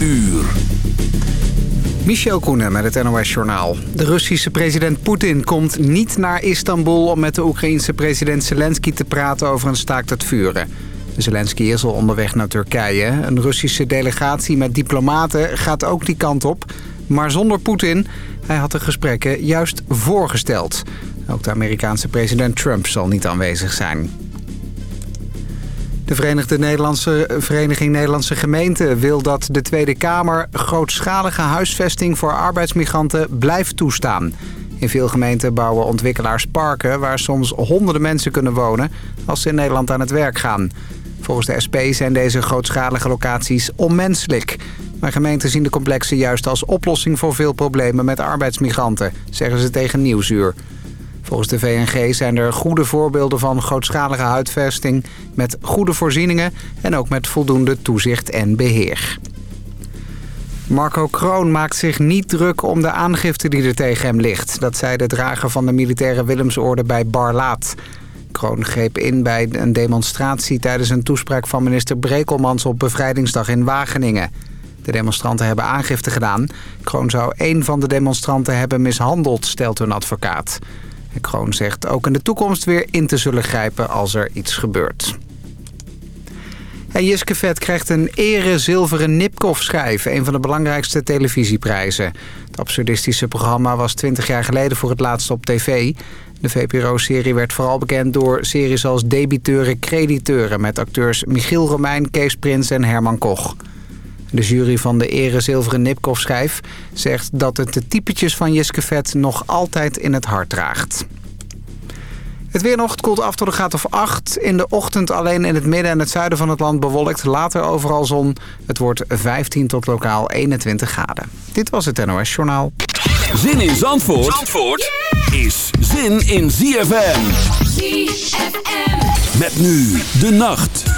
uur. Michel Koenen met het NOS-journaal. De Russische president Poetin komt niet naar Istanbul... om met de Oekraïense president Zelensky te praten over een staakt het vuren. Zelensky is al onderweg naar Turkije. Een Russische delegatie met diplomaten gaat ook die kant op. Maar zonder Poetin. Hij had de gesprekken juist voorgesteld. Ook de Amerikaanse president Trump zal niet aanwezig zijn. De Verenigde Nederlandse, Vereniging Nederlandse Gemeenten wil dat de Tweede Kamer grootschalige huisvesting voor arbeidsmigranten blijft toestaan. In veel gemeenten bouwen ontwikkelaars parken waar soms honderden mensen kunnen wonen als ze in Nederland aan het werk gaan. Volgens de SP zijn deze grootschalige locaties onmenselijk. Maar gemeenten zien de complexen juist als oplossing voor veel problemen met arbeidsmigranten, zeggen ze tegen Nieuwsuur. Volgens de VNG zijn er goede voorbeelden van grootschalige huidvesting... met goede voorzieningen en ook met voldoende toezicht en beheer. Marco Kroon maakt zich niet druk om de aangifte die er tegen hem ligt. Dat zei de drager van de militaire Willemsorde bij Barlaat. Kroon greep in bij een demonstratie tijdens een toespraak van minister Brekelmans op bevrijdingsdag in Wageningen. De demonstranten hebben aangifte gedaan. Kroon zou één van de demonstranten hebben mishandeld, stelt hun advocaat. Kroon zegt ook in de toekomst weer in te zullen grijpen als er iets gebeurt. En Jiske Vet krijgt een ere zilveren Nipkoff-schijf, een van de belangrijkste televisieprijzen. Het absurdistische programma was 20 jaar geleden voor het laatst op tv. De VPRO-serie werd vooral bekend door series als Debiteuren, Crediteuren... met acteurs Michiel Romein, Kees Prins en Herman Koch. De jury van de ere zilveren Nipkoff-schijf zegt dat het de typetjes van Jiske Vet nog altijd in het hart draagt. Het weer nog koelt af tot een graad of 8. In de ochtend alleen in het midden en het zuiden van het land bewolkt. Later overal zon. Het wordt 15 tot lokaal 21 graden. Dit was het NOS Journaal. Zin in Zandvoort, Zandvoort is zin in ZFM. ZFM. Met nu de nacht.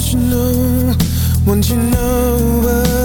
Emotional. Once you know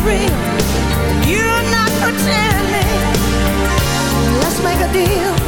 real. You're not pretending. Let's make a deal.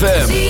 ZFM.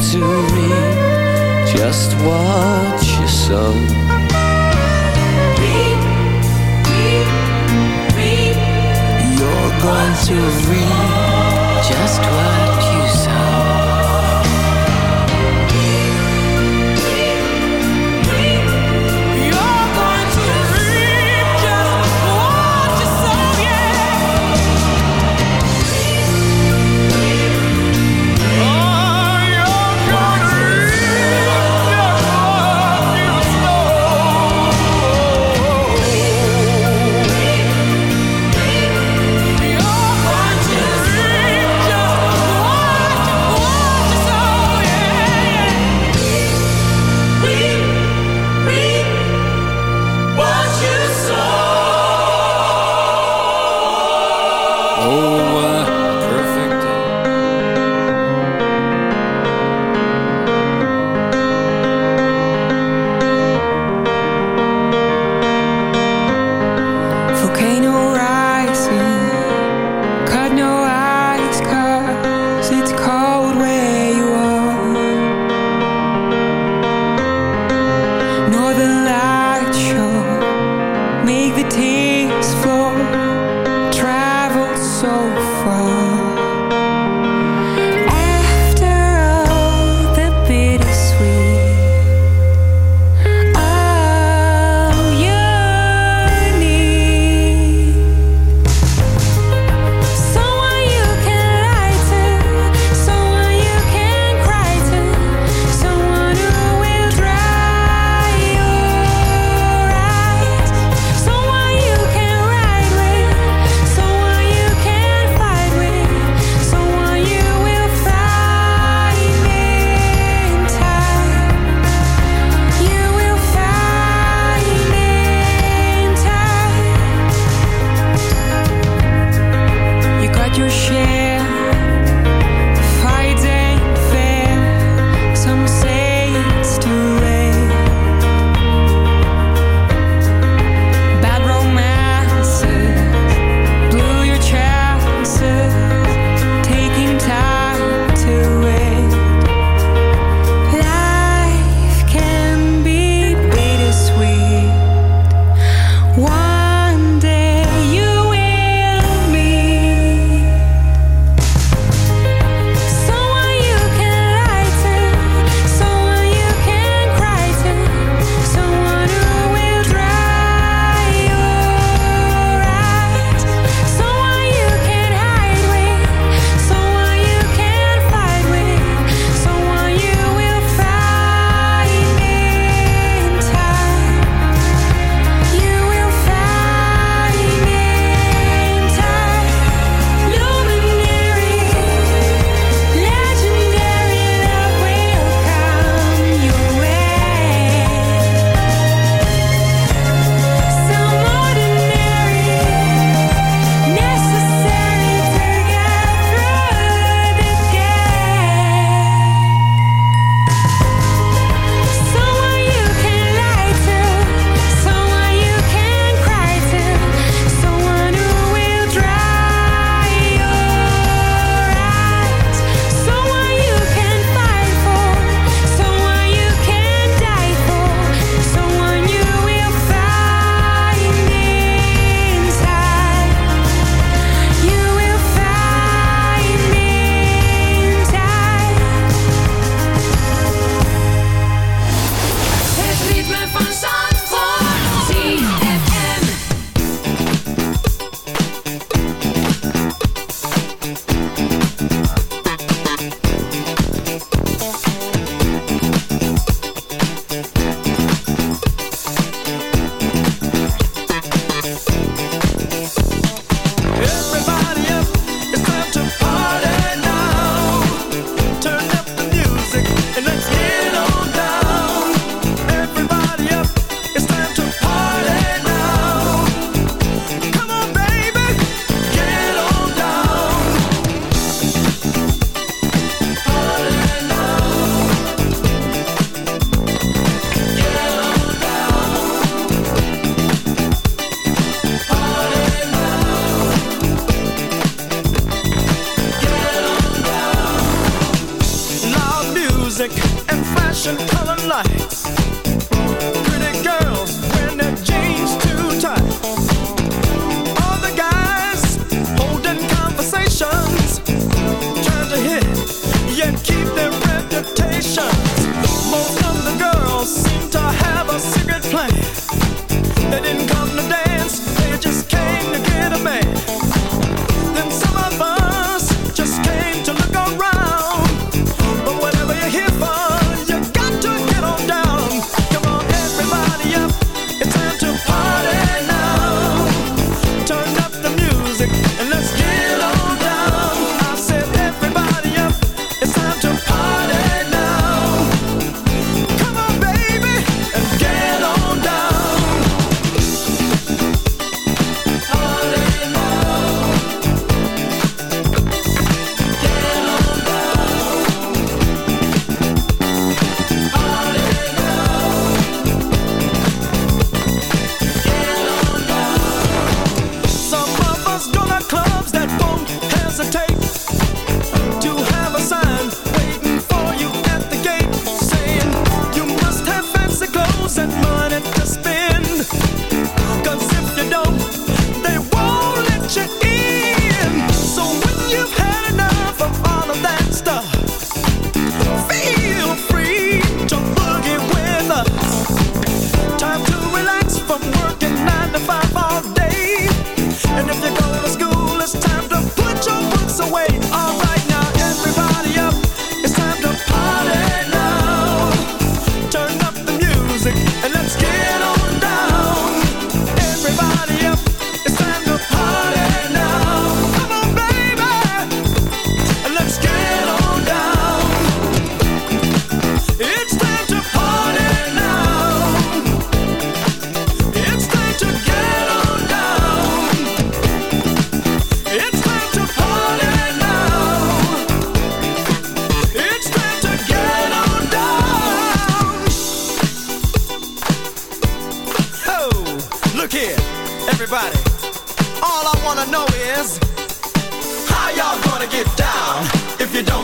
to read, just what you sow. Reap, reap, reap. You're going to read just what.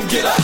Get up?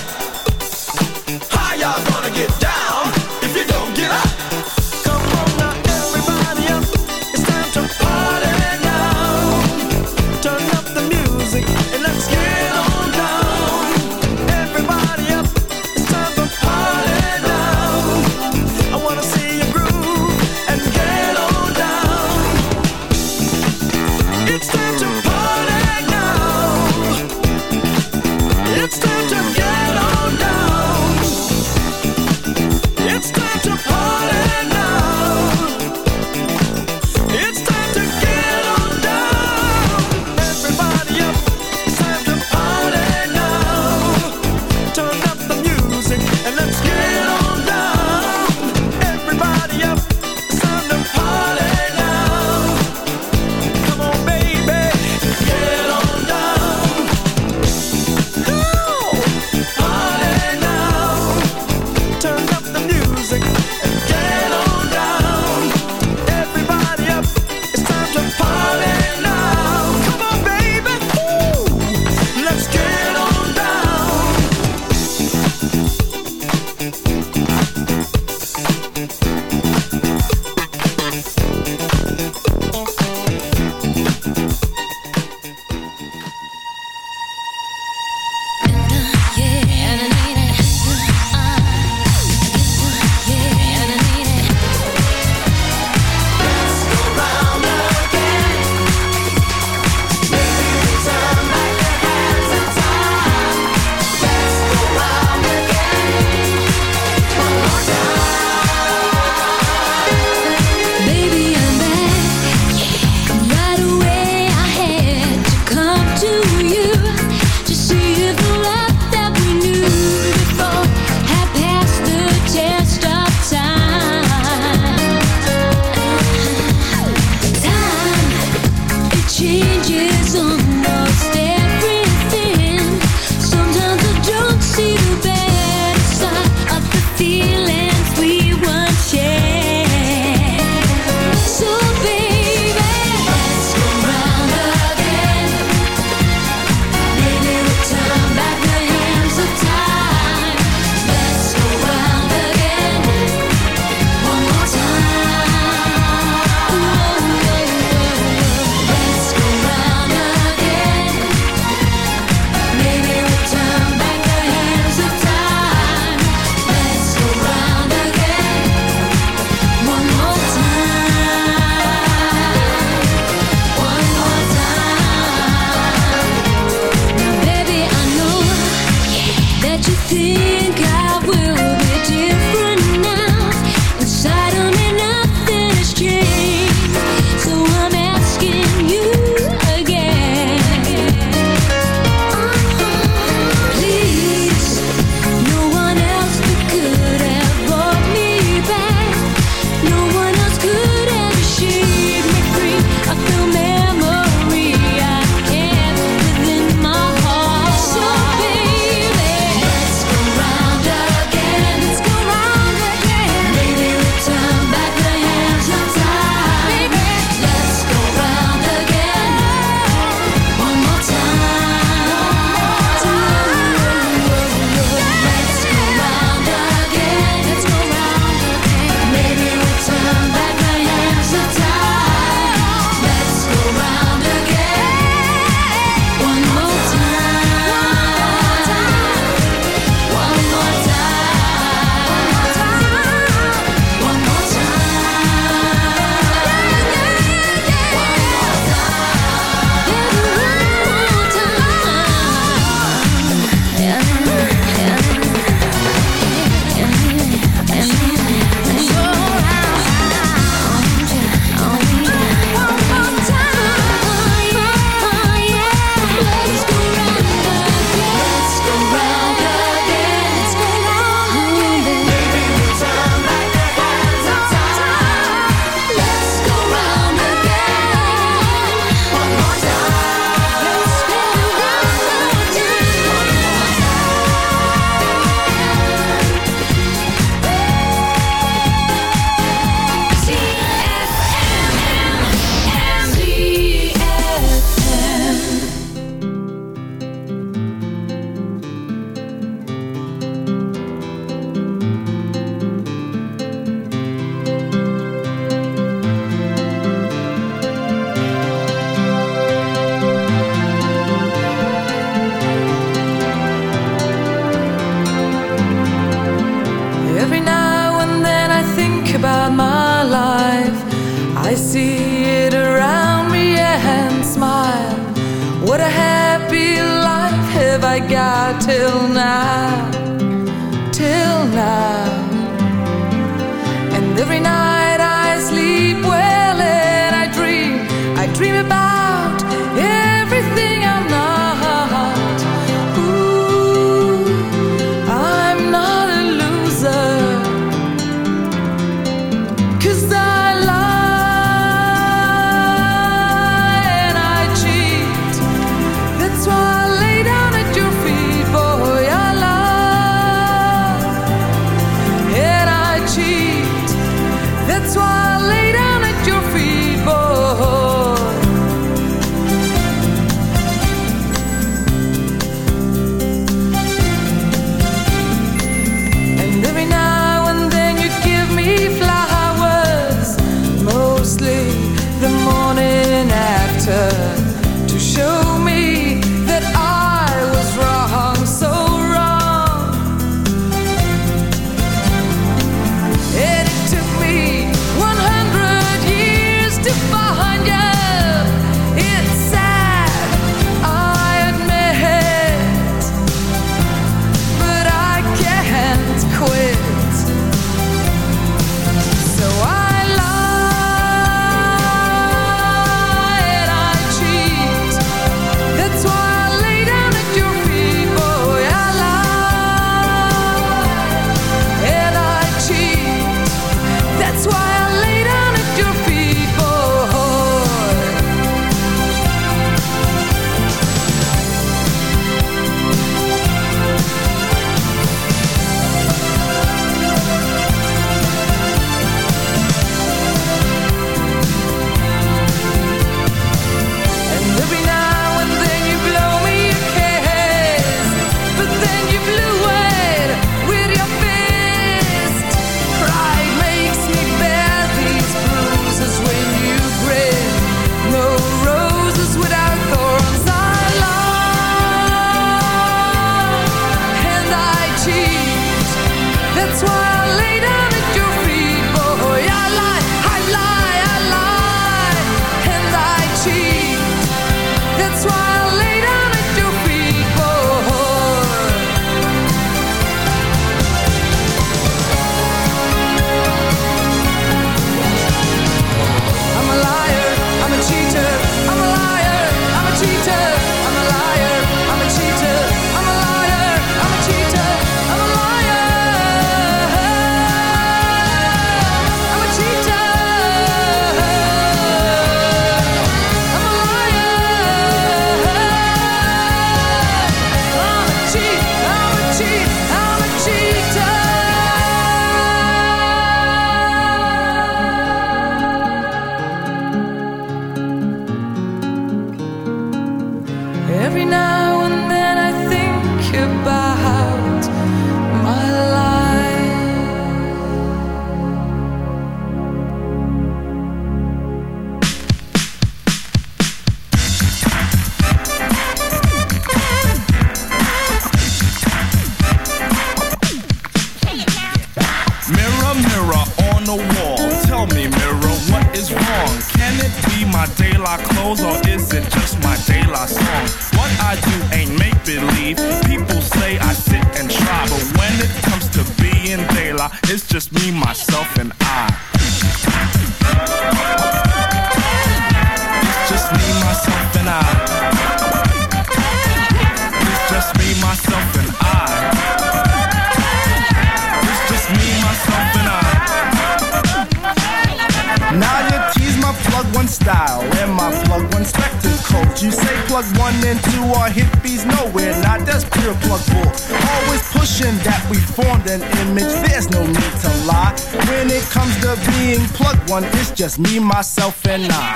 You say plug one and two are hippies nowhere. Nah, that's pure plug bull. Always pushing that we formed an image. There's no need to lie. When it comes to being plug one, it's just me, myself, and I.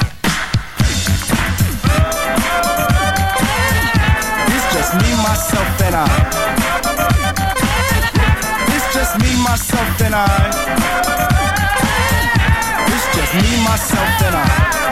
It's just me, myself, and I. It's just me, myself, and I. It's just me, myself, and I.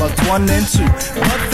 Glory one and two.